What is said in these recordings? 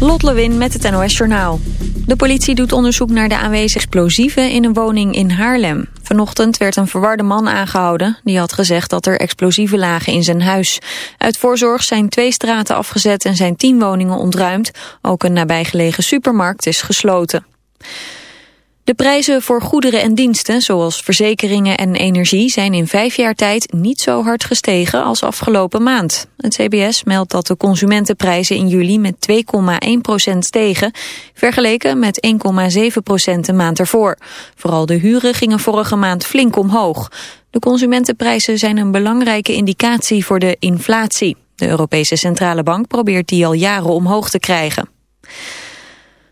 Lot Lewin met het NOS Journaal. De politie doet onderzoek naar de aanwezige explosieven in een woning in Haarlem. Vanochtend werd een verwarde man aangehouden. Die had gezegd dat er explosieven lagen in zijn huis. Uit voorzorg zijn twee straten afgezet en zijn tien woningen ontruimd. Ook een nabijgelegen supermarkt is gesloten. De prijzen voor goederen en diensten, zoals verzekeringen en energie, zijn in vijf jaar tijd niet zo hard gestegen als afgelopen maand. Het CBS meldt dat de consumentenprijzen in juli met 2,1% stegen, vergeleken met 1,7% de maand ervoor. Vooral de huren gingen vorige maand flink omhoog. De consumentenprijzen zijn een belangrijke indicatie voor de inflatie. De Europese Centrale Bank probeert die al jaren omhoog te krijgen.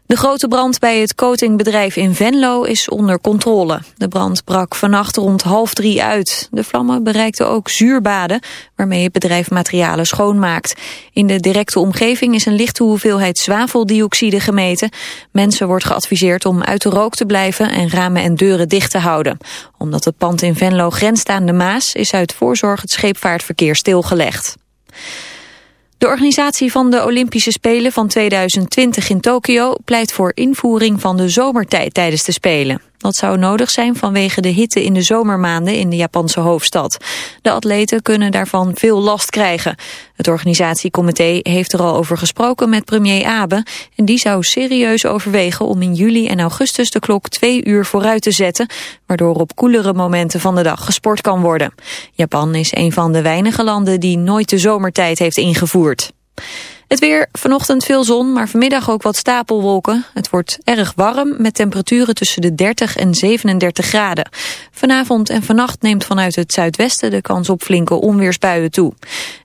De grote brand bij het coatingbedrijf in Venlo is onder controle. De brand brak vannacht rond half drie uit. De vlammen bereikten ook zuurbaden, waarmee het bedrijf materialen schoonmaakt. In de directe omgeving is een lichte hoeveelheid zwaveldioxide gemeten. Mensen wordt geadviseerd om uit de rook te blijven en ramen en deuren dicht te houden. Omdat het pand in Venlo grenst aan de Maas, is uit voorzorg het scheepvaartverkeer stilgelegd. De organisatie van de Olympische Spelen van 2020 in Tokio pleit voor invoering van de zomertijd tijdens de Spelen. Dat zou nodig zijn vanwege de hitte in de zomermaanden in de Japanse hoofdstad. De atleten kunnen daarvan veel last krijgen. Het organisatiecomité heeft er al over gesproken met premier Abe... en die zou serieus overwegen om in juli en augustus de klok twee uur vooruit te zetten... waardoor op koelere momenten van de dag gesport kan worden. Japan is een van de weinige landen die nooit de zomertijd heeft ingevoerd. Het weer, vanochtend veel zon, maar vanmiddag ook wat stapelwolken. Het wordt erg warm met temperaturen tussen de 30 en 37 graden. Vanavond en vannacht neemt vanuit het zuidwesten de kans op flinke onweersbuien toe.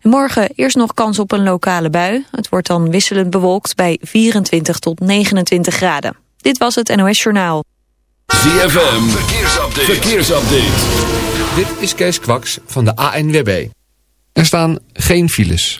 morgen eerst nog kans op een lokale bui. Het wordt dan wisselend bewolkt bij 24 tot 29 graden. Dit was het NOS Journaal. ZFM, verkeersupdate. verkeersupdate. Dit is Kees Kwaks van de ANWB. Er staan geen files.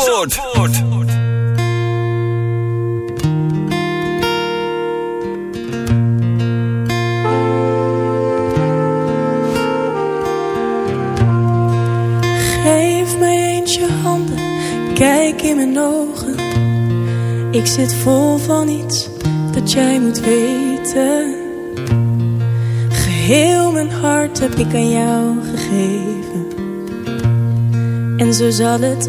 Zandvoort. Zandvoort. Geef mij eens je handen, kijk in mijn ogen. Ik zit vol van iets dat jij moet weten. Geheel mijn hart heb ik aan jou gegeven. En zo zal het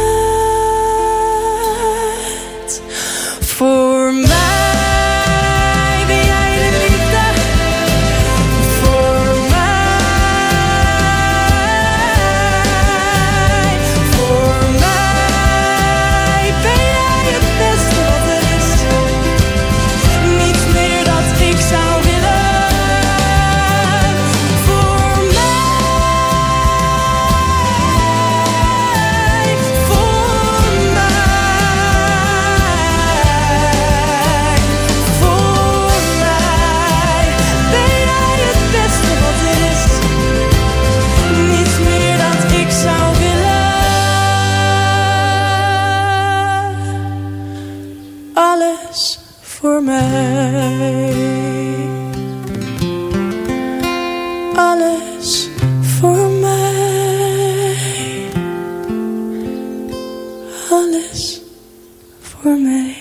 Voor mij.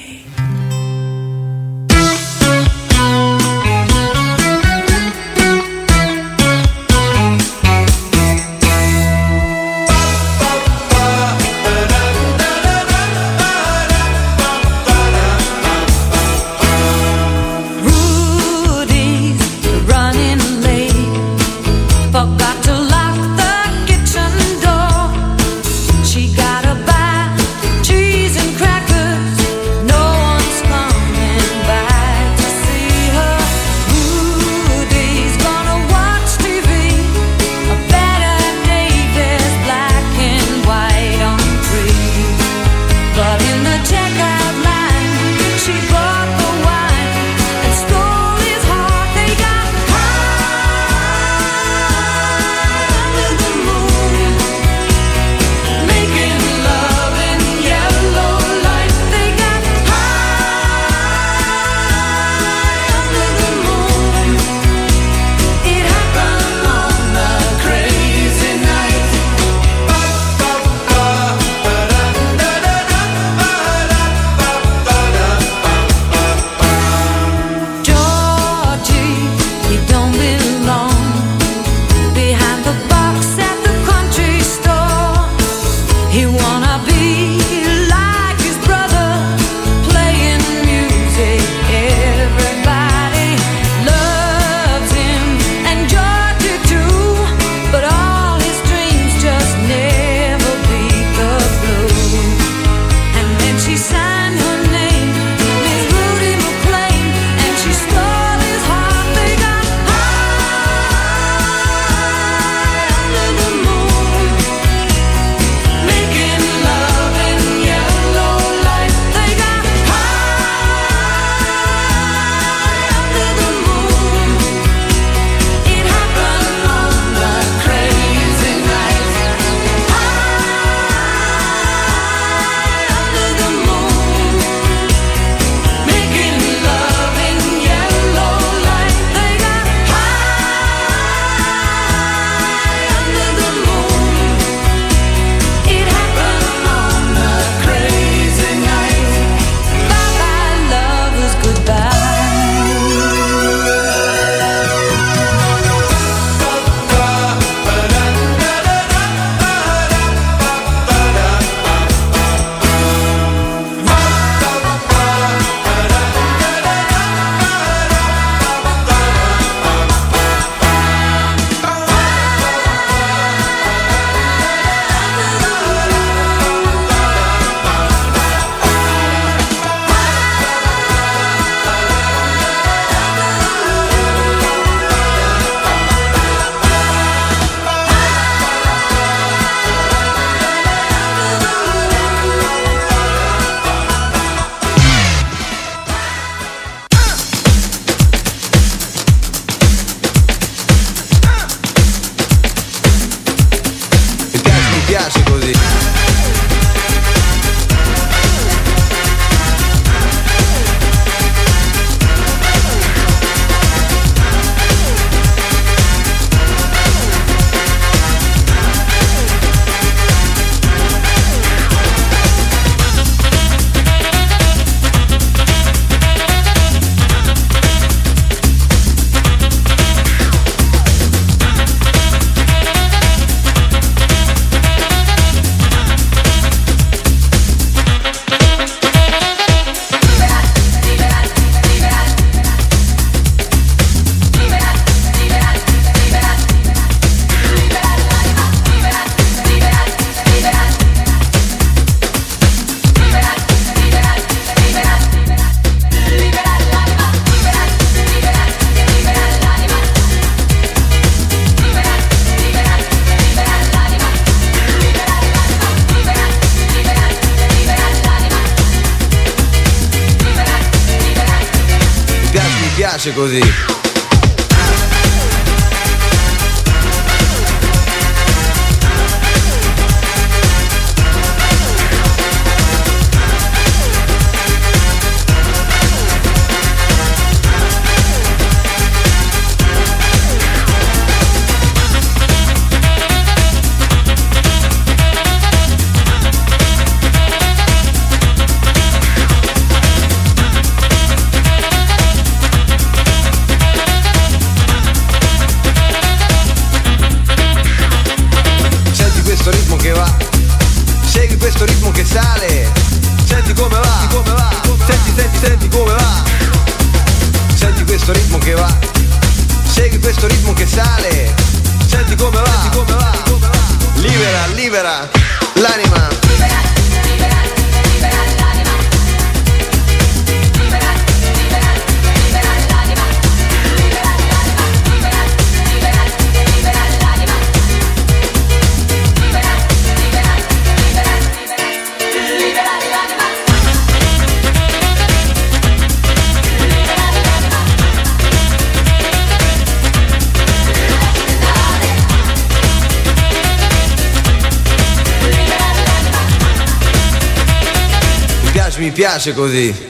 piace così.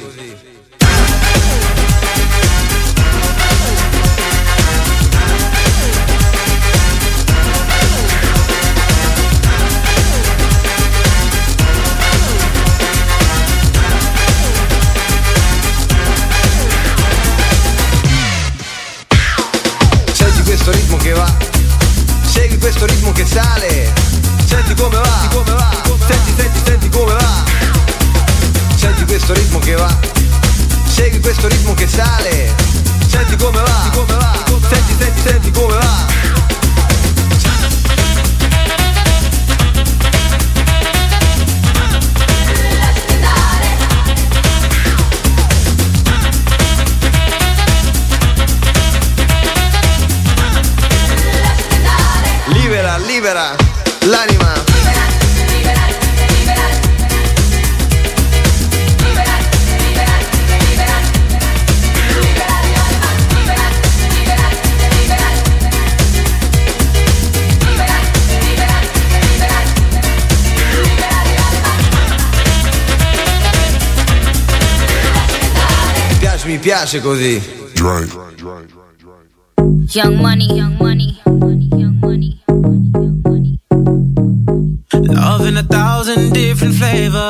clásico de Drake. Young money, young money. Love in a thousand different flavors.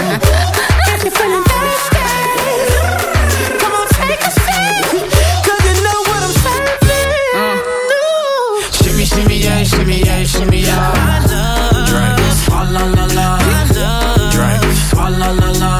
if you're feeling thirsty, come on, take a seat. 'Cause you know what I'm serving. Shimmy, shimmy, yeah, shimmy, yeah, shimmy, yeah. Drink. Swalla la la la. Drink. Swalla la la. Shimmy,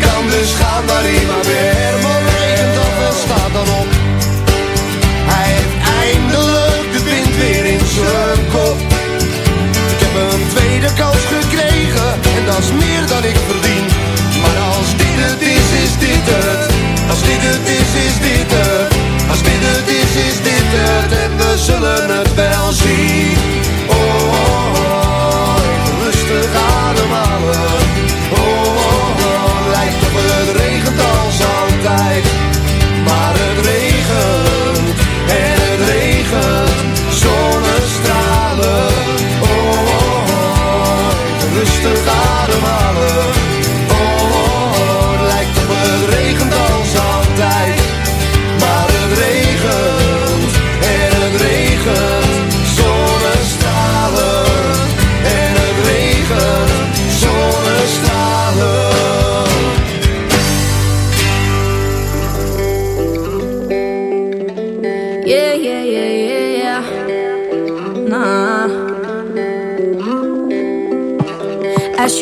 Kan dus gaan waar hij maar.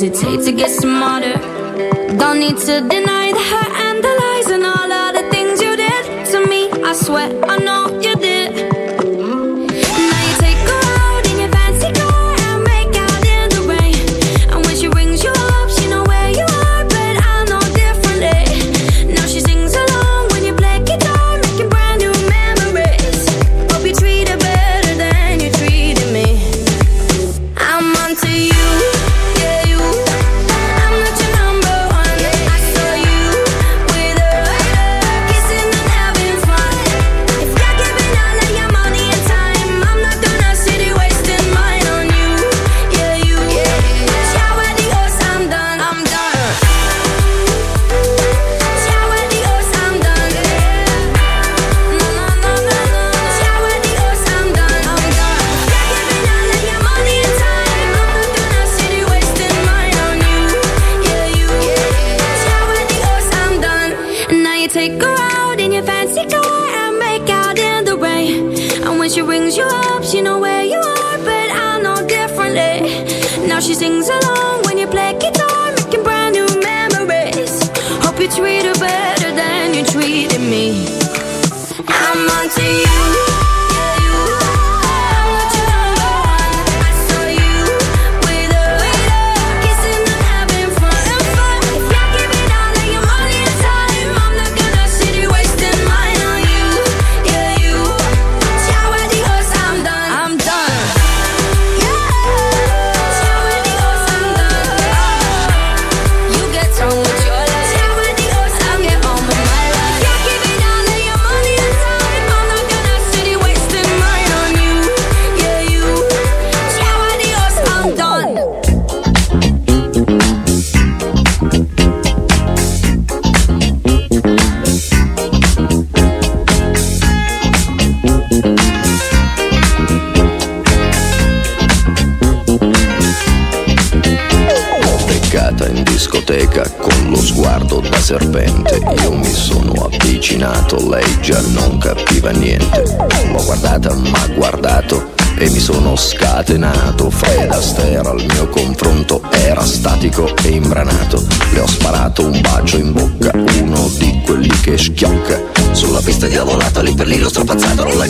hesitate.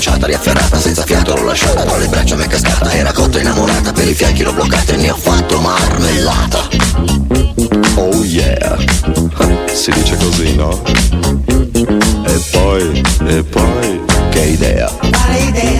Lanciata, riafferrata, senza fiato l'ho lasciata, tra le braccia mi è cascata, era cotta innamorata, per i fianchi l'ho bloccata e ne ho fatto marmellata. Oh yeah, si dice così, no? E poi, e poi, che idea, Quale idea?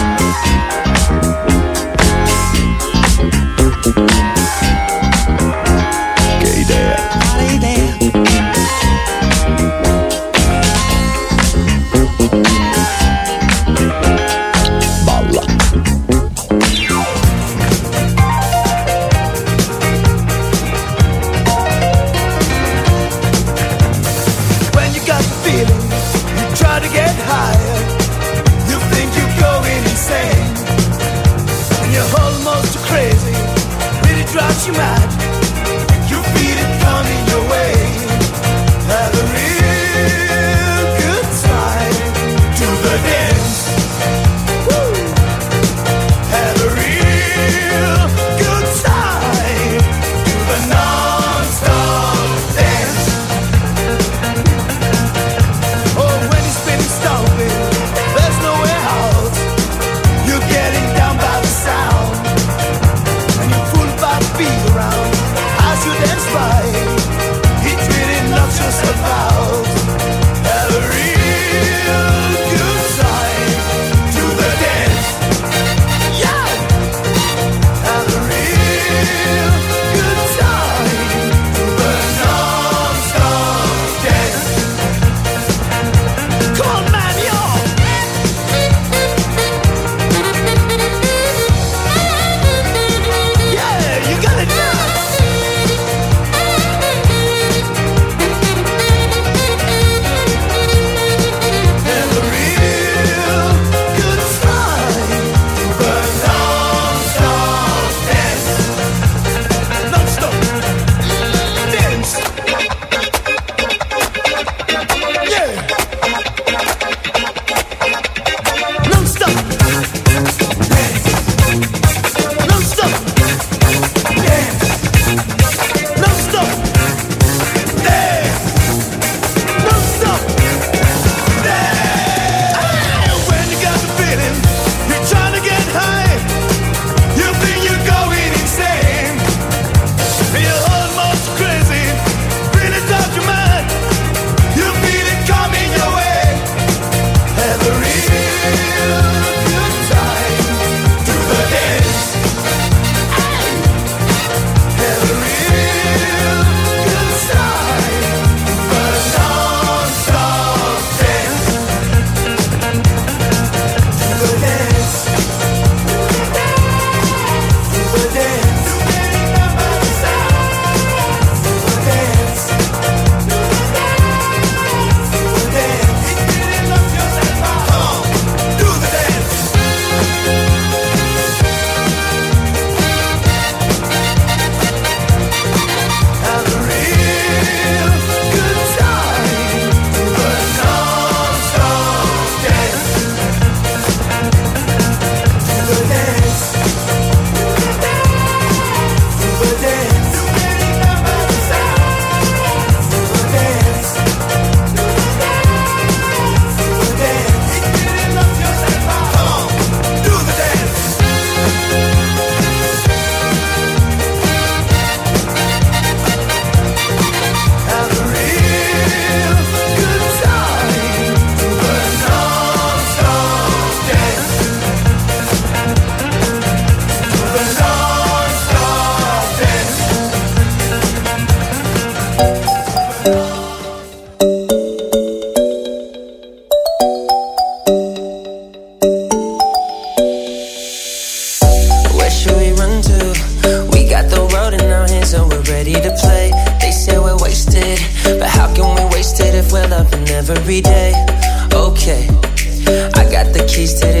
every day. Okay, I got the keys to the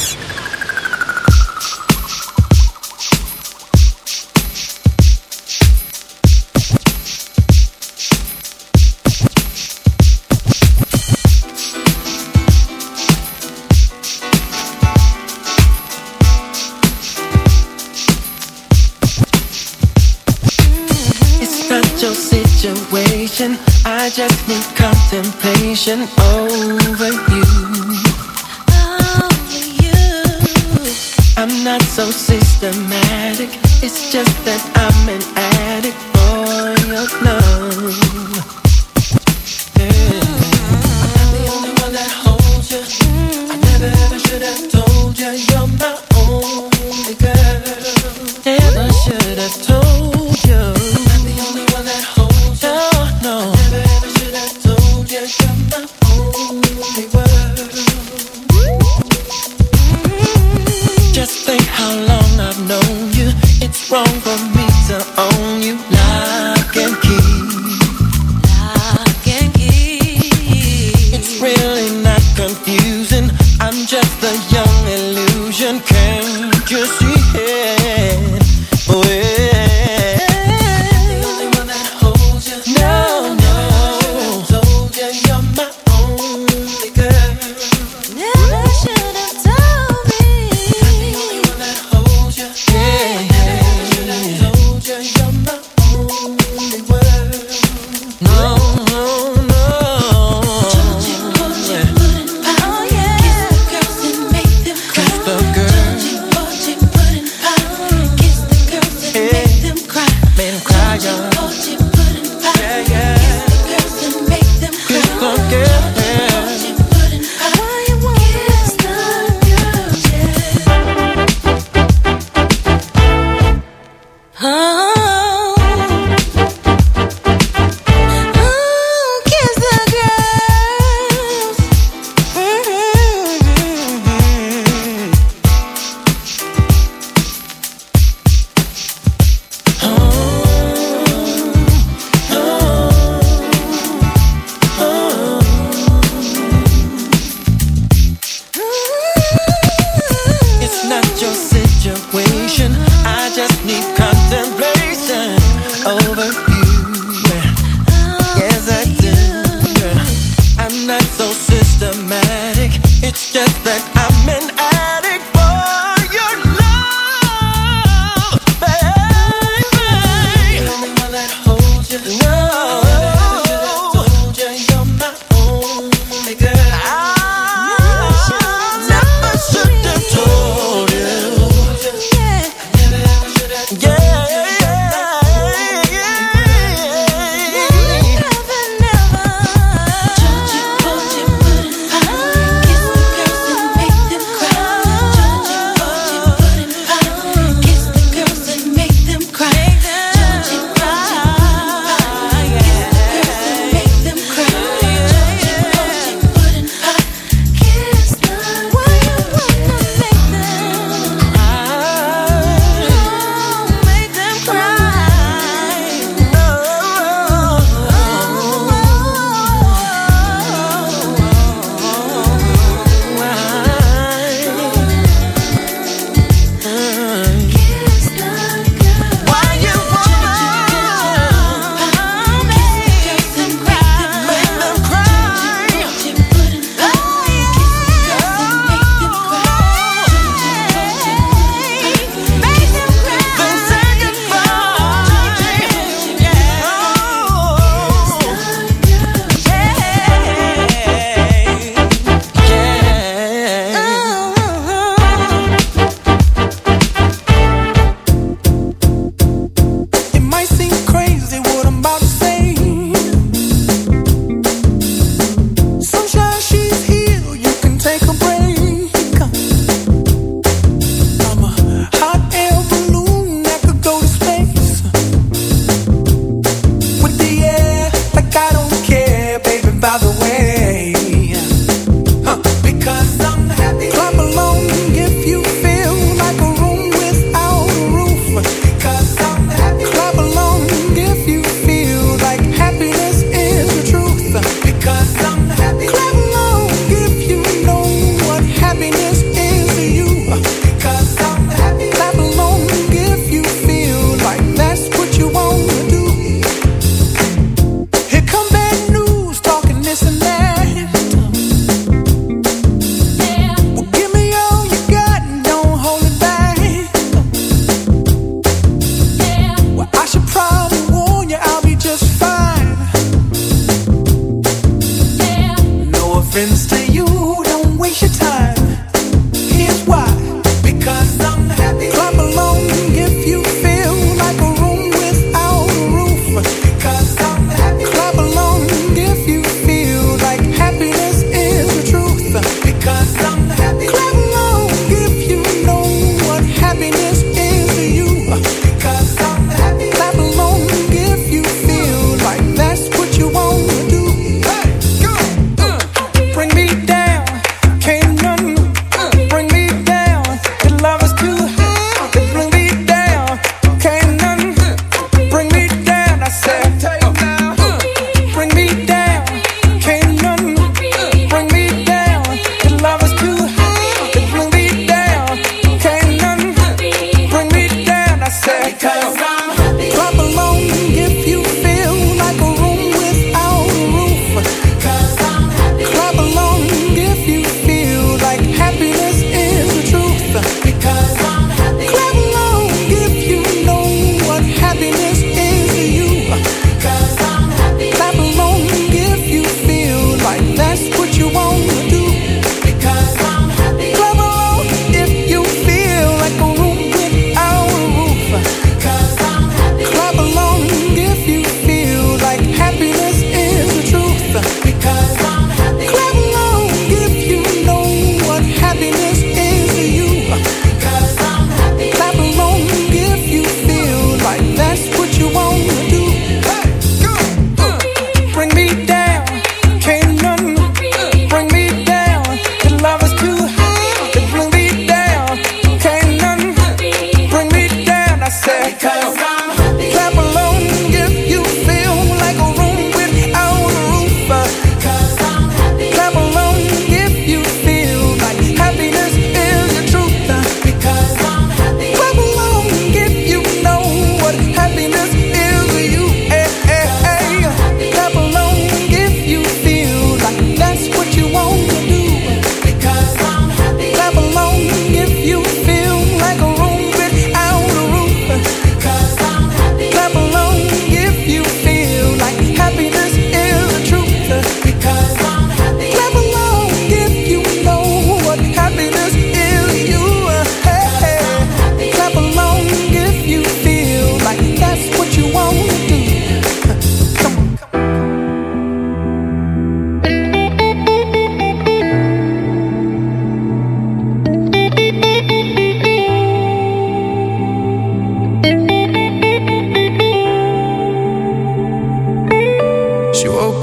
ocean. Oh.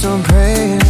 please don't.